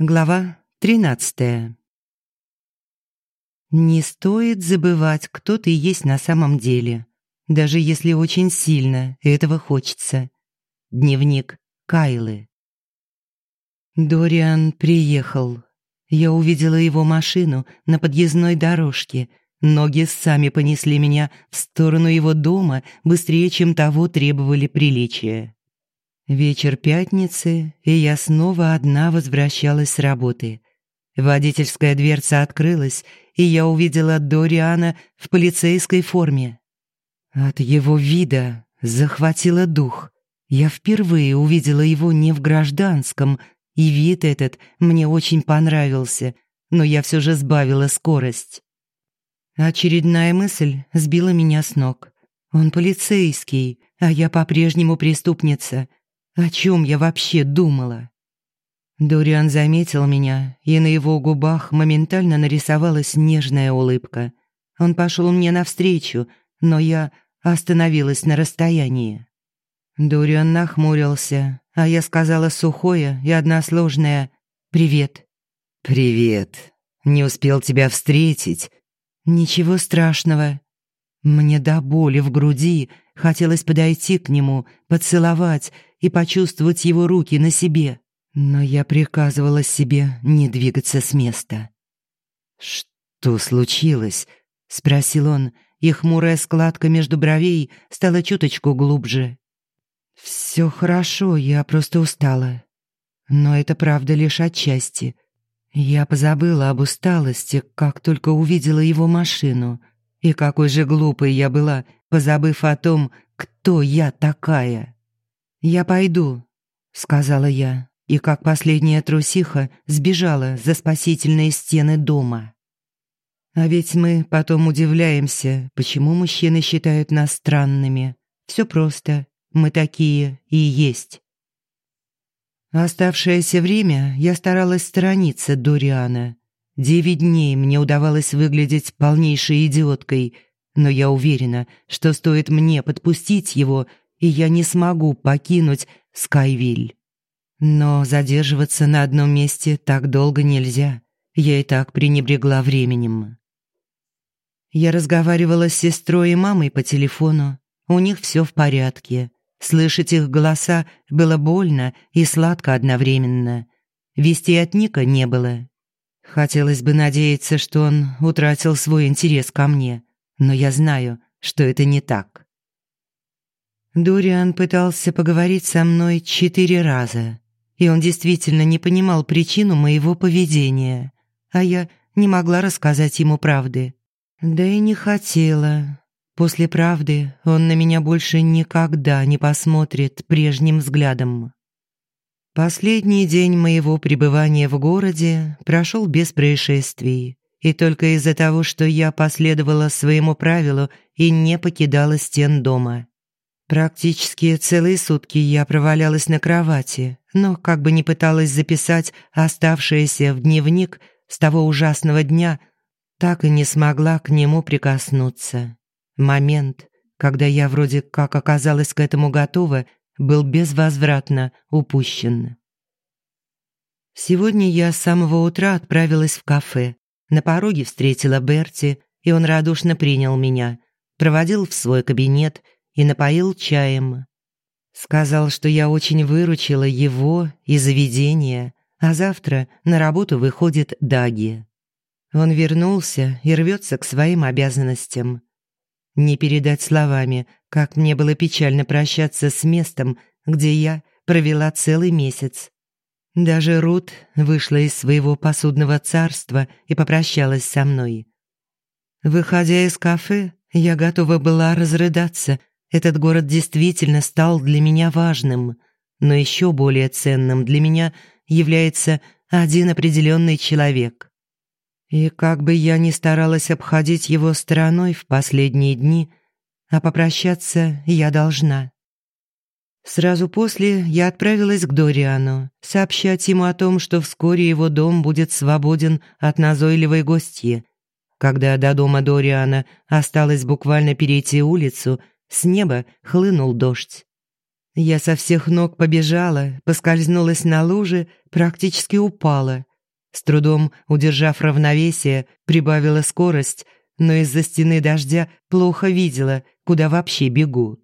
Глава 13. Не стоит забывать, кто ты есть на самом деле, даже если очень сильно этого хочется. Дневник Кайлы. Дориан приехал. Я увидела его машину на подъездной дорожке. Ноги сами понесли меня в сторону его дома быстрее, чем того требовали приличия. Вечер пятницы, и я снова одна возвращалась с работы. Водительская дверца открылась, и я увидела Дориана в полицейской форме. От его вида захватило дух. Я впервые увидела его не в гражданском, и вид этот мне очень понравился, но я все же сбавила скорость. Очередная мысль сбила меня с ног. Он полицейский, а я по-прежнему преступница — о чем я вообще думала? Дориан заметил меня, и на его губах моментально нарисовалась нежная улыбка. Он пошел мне навстречу, но я остановилась на расстоянии. Дориан нахмурился, а я сказала сухое и односложное «Привет». «Привет. Не успел тебя встретить». «Ничего страшного». Мне до боли в груди хотелось подойти к нему, поцеловать и почувствовать его руки на себе. Но я приказывала себе не двигаться с места. «Что случилось?» — спросил он, и хмурая складка между бровей стала чуточку глубже. «Все хорошо, я просто устала. Но это правда лишь отчасти. Я позабыла об усталости, как только увидела его машину. И какой же глупой я была, позабыв о том, кто я такая». «Я пойду», — сказала я, и как последняя трусиха сбежала за спасительные стены дома. А ведь мы потом удивляемся, почему мужчины считают нас странными. Все просто, мы такие и есть. Оставшееся время я старалась сторониться Дориана. Девять дней мне удавалось выглядеть полнейшей идиоткой, но я уверена, что стоит мне подпустить его, и я не смогу покинуть Скайвиль. Но задерживаться на одном месте так долго нельзя. Я и так пренебрегла временем. Я разговаривала с сестрой и мамой по телефону. У них все в порядке. Слышать их голоса было больно и сладко одновременно. Вести от Ника не было. Хотелось бы надеяться, что он утратил свой интерес ко мне, но я знаю, что это не так. Дориан пытался поговорить со мной четыре раза, и он действительно не понимал причину моего поведения, а я не могла рассказать ему правды. Да и не хотела. После правды он на меня больше никогда не посмотрит прежним взглядом. Последний день моего пребывания в городе прошел без происшествий, и только из-за того, что я последовала своему правилу и не покидала стен дома. Практически целые сутки я провалялась на кровати, но как бы ни пыталась записать оставшееся в дневник с того ужасного дня, так и не смогла к нему прикоснуться. Момент, когда я вроде как оказалась к этому готова, был безвозвратно упущен. Сегодня я с самого утра отправилась в кафе. На пороге встретила Берти, и он радушно принял меня, проводил в свой кабинет – и напоил чаем. Сказал, что я очень выручила его и заведение, а завтра на работу выходит Даги. Он вернулся и рвется к своим обязанностям. Не передать словами, как мне было печально прощаться с местом, где я провела целый месяц. Даже Рут вышла из своего посудного царства и попрощалась со мной. Выходя из кафе, я готова была разрыдаться этот город действительно стал для меня важным, но еще более ценным для меня является один определенный человек. И как бы я ни старалась обходить его стороной в последние дни, а попрощаться я должна. Сразу после я отправилась к Дориану, сообщать ему о том, что вскоре его дом будет свободен от назойливой гостьи. Когда до дома Дориана осталось буквально перейти улицу – с неба хлынул дождь. Я со всех ног побежала, поскользнулась на луже, практически упала, С трудом удержав равновесие, прибавила скорость, но из-за стены дождя плохо видела, куда вообще бегу.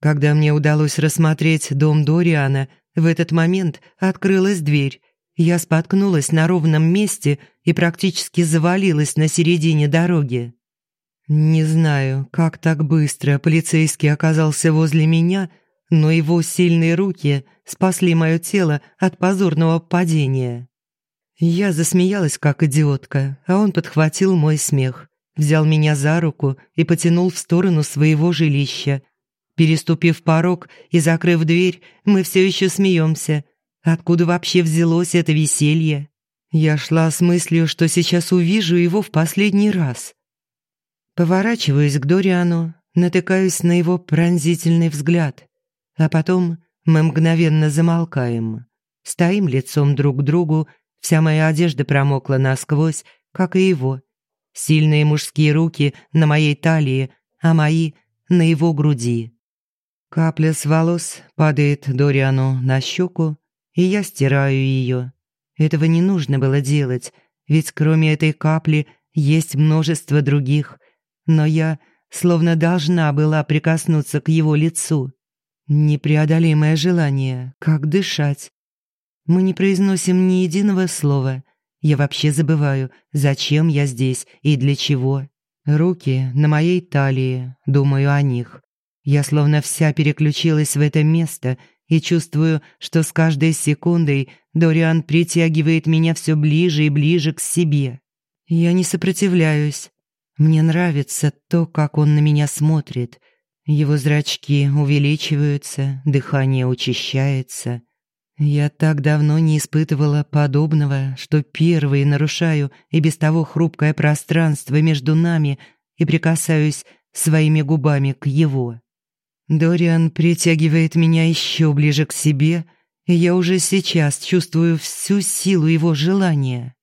Когда мне удалось рассмотреть дом Дориана, в этот момент открылась дверь. Я споткнулась на ровном месте и практически завалилась на середине дороги. Не знаю, как так быстро полицейский оказался возле меня, но его сильные руки спасли мое тело от позорного падения. Я засмеялась, как идиотка, а он подхватил мой смех, взял меня за руку и потянул в сторону своего жилища, Переступив порог и закрыв дверь, мы все еще смеемся. Откуда вообще взялось это веселье? Я шла с мыслью, что сейчас увижу его в последний раз. Поворачиваюсь к Дориану, натыкаюсь на его пронзительный взгляд. А потом мы мгновенно замолкаем. Стоим лицом друг к другу, вся моя одежда промокла насквозь, как и его. Сильные мужские руки на моей талии, а мои — на его груди. Капля с волос падает Дориану на щеку, и я стираю ее. Этого не нужно было делать, ведь кроме этой капли есть множество других. Но я словно должна была прикоснуться к его лицу. Непреодолимое желание, как дышать. Мы не произносим ни единого слова. Я вообще забываю, зачем я здесь и для чего. Руки на моей талии, думаю о них. Я словно вся переключилась в это место и чувствую, что с каждой секундой Дориан притягивает меня все ближе и ближе к себе. Я не сопротивляюсь. Мне нравится то, как он на меня смотрит. Его зрачки увеличиваются, дыхание учащается. Я так давно не испытывала подобного, что первой нарушаю и без того хрупкое пространство между нами и прикасаюсь своими губами к его. Дориан притягивает меня еще ближе к себе, и я уже сейчас чувствую всю силу его желания.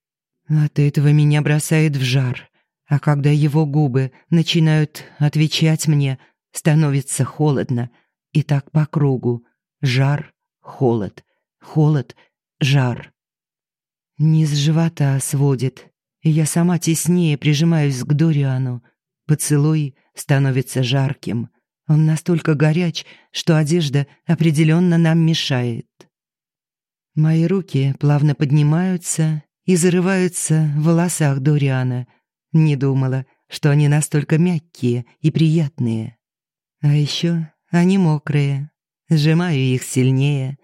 От этого меня бросает в жар, а когда его губы начинают отвечать мне, становится холодно, и так по кругу. Жар, холод, холод, жар. Низ живота сводит, и я сама теснее прижимаюсь к Дориану. Поцелуй становится жарким — он настолько горяч, что одежда определенно нам мешает. Мои руки плавно поднимаются и зарываются в волосах Дориана. Не думала, что они настолько мягкие и приятные. А еще они мокрые. Сжимаю их сильнее,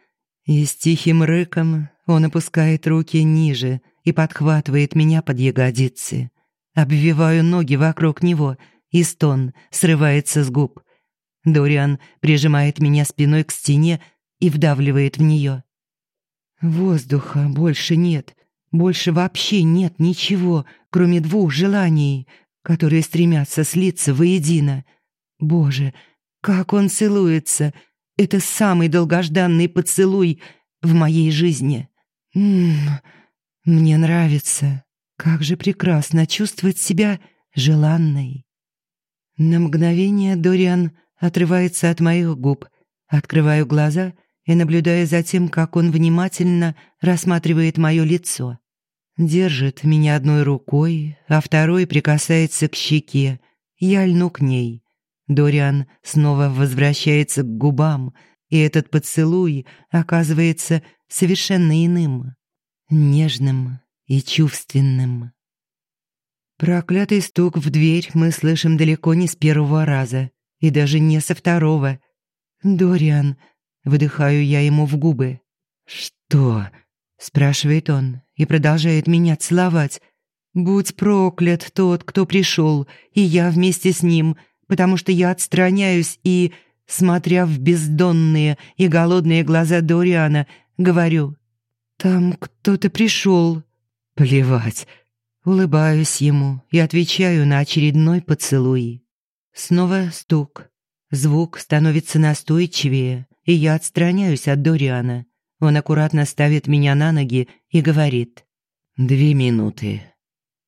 и с тихим рыком он опускает руки ниже и подхватывает меня под ягодицы. Обвиваю ноги вокруг него, и стон срывается с губ — Дориан прижимает меня спиной к стене и вдавливает в нее. Воздуха больше нет. Больше вообще нет ничего, кроме двух желаний, которые стремятся слиться воедино. Боже, как он целуется! Это самый долгожданный поцелуй в моей жизни. Ммм, мне нравится. Как же прекрасно чувствовать себя желанной. На мгновение Дориан отрывается от моих губ. Открываю глаза и наблюдаю за тем, как он внимательно рассматривает мое лицо. Держит меня одной рукой, а второй прикасается к щеке. Я льну к ней. Дориан снова возвращается к губам, и этот поцелуй оказывается совершенно иным, нежным и чувственным. Проклятый стук в дверь мы слышим далеко не с первого раза и даже не со второго. «Дориан», — выдыхаю я ему в губы. «Что?» — спрашивает он и продолжает меня целовать. «Будь проклят тот, кто пришел, и я вместе с ним, потому что я отстраняюсь и, смотря в бездонные и голодные глаза Дориана, говорю, «Там кто-то пришел». «Плевать». Улыбаюсь ему и отвечаю на очередной поцелуй. Снова стук. Звук становится настойчивее, и я отстраняюсь от Дориана. Он аккуратно ставит меня на ноги и говорит «Две минуты».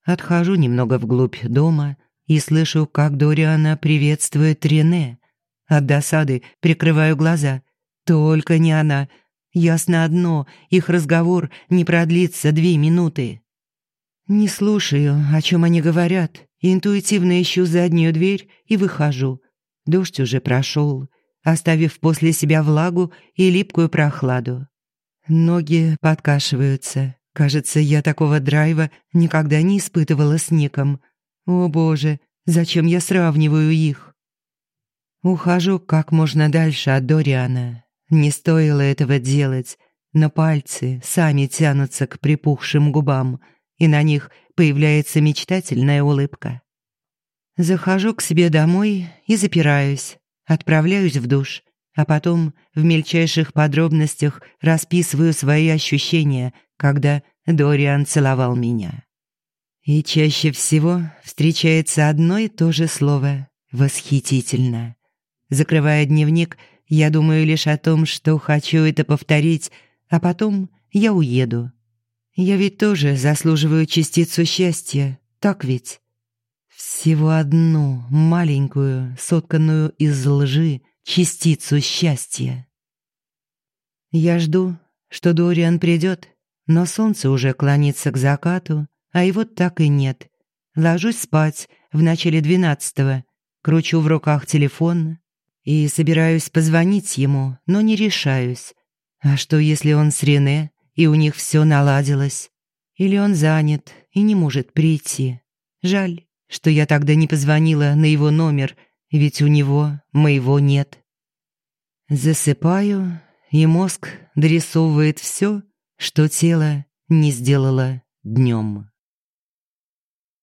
Отхожу немного вглубь дома и слышу, как Дориана приветствует Рене. От досады прикрываю глаза. Только не она. Ясно одно, их разговор не продлится две минуты. Не слушаю, о чем они говорят. Интуитивно ищу заднюю дверь и выхожу. Дождь уже прошел, оставив после себя влагу и липкую прохладу. Ноги подкашиваются. Кажется, я такого драйва никогда не испытывала с Ником. О боже, зачем я сравниваю их? Ухожу как можно дальше от Дориана. Не стоило этого делать, но пальцы сами тянутся к припухшим губам, и на них появляется мечтательная улыбка. Захожу к себе домой и запираюсь, отправляюсь в душ, а потом в мельчайших подробностях расписываю свои ощущения, когда Дориан целовал меня. И чаще всего встречается одно и то же слово «восхитительно». Закрывая дневник, я думаю лишь о том, что хочу это повторить, а потом я уеду. Я ведь тоже заслуживаю частицу счастья, так ведь? Всего одну маленькую, сотканную из лжи, частицу счастья. Я жду, что Дориан придет, но солнце уже клонится к закату, а его так и нет. Ложусь спать в начале двенадцатого, кручу в руках телефон и собираюсь позвонить ему, но не решаюсь. А что, если он с Рене, и у них все наладилось? Или он занят и не может прийти? Жаль что я тогда не позвонила на его номер, ведь у него моего нет. Засыпаю, и мозг дорисовывает все, что тело не сделало днем.